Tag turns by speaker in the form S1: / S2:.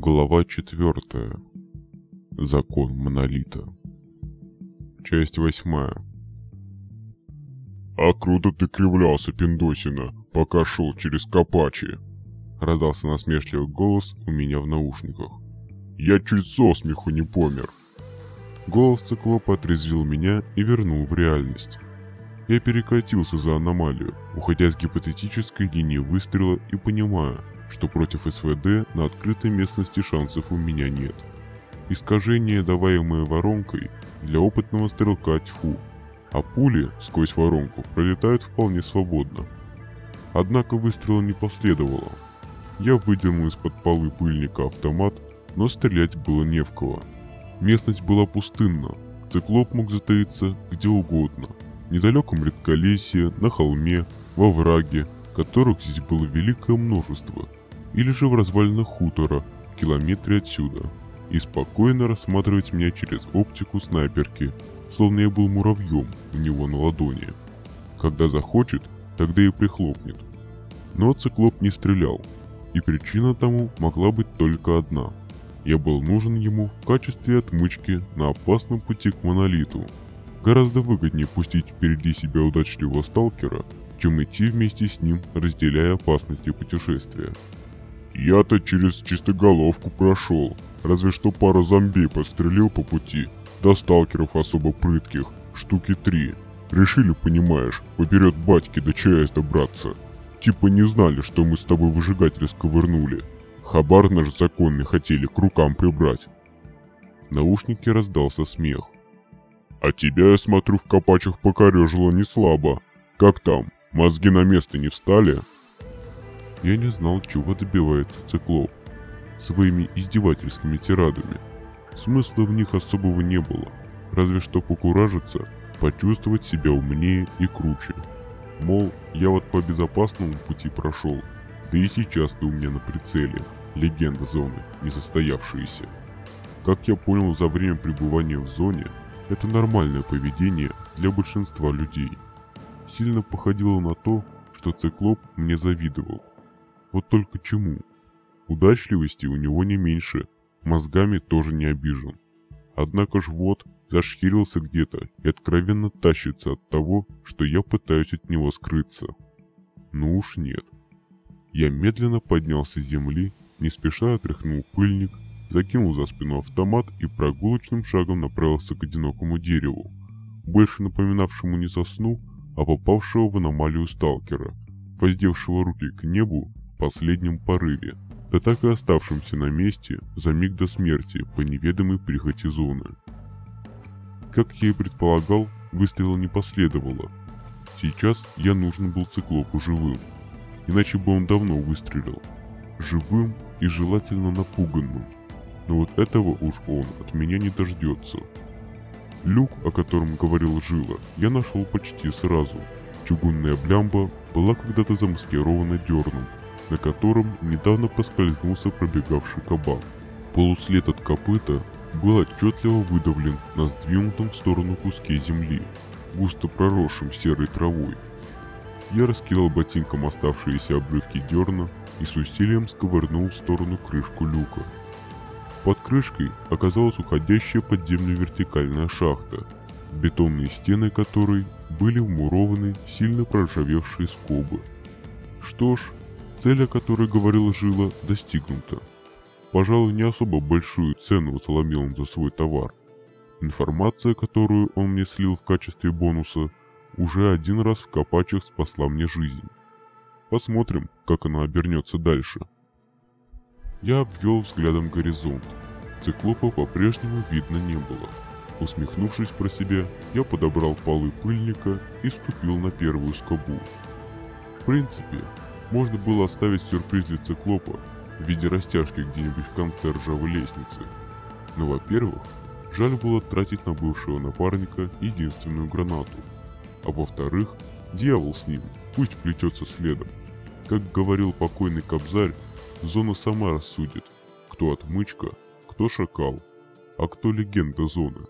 S1: Глава четвертая. Закон Монолита. Часть восьмая.
S2: «А круто ты кривлялся, Пиндосина, пока шел через Капачи!»
S1: Раздался насмешливый голос у меня в наушниках.
S2: «Я чуть со смеху не помер!»
S1: Голос циклопа отрезвил меня и вернул в реальность. Я перекатился за аномалию, уходя с гипотетической линии выстрела и понимая, что против СВД на открытой местности шансов у меня нет. Искажение, даваемое воронкой, для опытного стрелка тьфу, а пули сквозь воронку пролетают вполне свободно. Однако выстрела не последовало. Я выдернул из-под полы пыльника автомат, но стрелять было не в кого. Местность была пустынна, циклоп мог затаиться где угодно. В недалеком редколесье, на холме, во враге, которых здесь было великое множество, или же в развалинах хутора, в километре отсюда, и спокойно рассматривать меня через оптику снайперки, словно я был муравьем у него на ладони. Когда захочет, тогда и прихлопнет. Но циклоп не стрелял, и причина тому могла быть только одна. Я был нужен ему в качестве отмычки на опасном пути к монолиту. Гораздо выгоднее пустить впереди себя удачливого сталкера, чем идти вместе с ним, разделяя опасности путешествия.
S2: Я-то через чистоголовку прошел, разве что пару зомби подстрелил по пути, до сталкеров особо прытких, штуки три. Решили, понимаешь, поперед батьки до ЧАЭС добраться. Типа не знали, что мы с тобой выжигатель сковырнули. Хабар наш законный хотели к рукам прибрать.
S1: В наушнике раздался смех.
S2: А тебя, я смотрю, в копачах покорежило не слабо. Как там, мозги на место не встали?»
S1: Я не знал, чего добивается циклоп. Своими издевательскими тирадами. Смысла в них особого не было. Разве что покуражиться, почувствовать себя умнее и круче. Мол, я вот по безопасному пути прошел, да и сейчас ты у меня на прицеле. Легенда зоны, не состоявшаяся. Как я понял за время пребывания в зоне, это нормальное поведение для большинства людей. Сильно походило на то, что циклоп мне завидовал. Вот только чему? Удачливости у него не меньше, мозгами тоже не обижен. Однако ж вот, зашхерился где-то и откровенно тащится от того, что я пытаюсь от него скрыться. Ну уж нет. Я медленно поднялся с земли, не спеша отряхнул пыльник, закинул за спину автомат и прогулочным шагом направился к одинокому дереву, больше напоминавшему не сосну, а попавшего в аномалию сталкера, воздевшего руки к небу последнем порыве, да так и оставшимся на месте за миг до смерти по неведомой прихоти зоны. Как я и предполагал, выстрела не последовало. Сейчас я нужен был циклопу живым, иначе бы он давно выстрелил. Живым и желательно напуганным. Но вот этого уж он от меня не дождется. Люк, о котором говорил Жила, я нашел почти сразу. Чугунная блямба была когда-то замаскирована дерном, на котором недавно поскользнулся пробегавший кабан. Полуслед от копыта был отчетливо выдавлен на сдвинутом в сторону куске земли, густо проросшим серой травой. Я раскидал ботинком оставшиеся обрывки дерна и с усилием сковырнул в сторону крышку люка. Под крышкой оказалась уходящая под землю вертикальная шахта, бетонные стены которой были вмурованы сильно проржавевшие скобы. Что ж, Цель, о которой говорила Жила, достигнута. Пожалуй, не особо большую цену заломил он за свой товар. Информация, которую он мне слил в качестве бонуса, уже один раз в Копачах спасла мне жизнь. Посмотрим, как она обернется дальше. Я обвел взглядом горизонт. Циклопа по-прежнему видно не было. Усмехнувшись про себя, я подобрал полы пыльника и ступил на первую скобу. В принципе, можно было оставить сюрприз для циклопа в виде растяжки где-нибудь в конце ржавой лестницы. Но, во-первых, жаль было тратить на бывшего напарника единственную гранату. А во-вторых, дьявол с ним, пусть плетется следом. Как говорил покойный Кобзарь, зона сама рассудит, кто отмычка, кто шакал, а кто легенда зоны.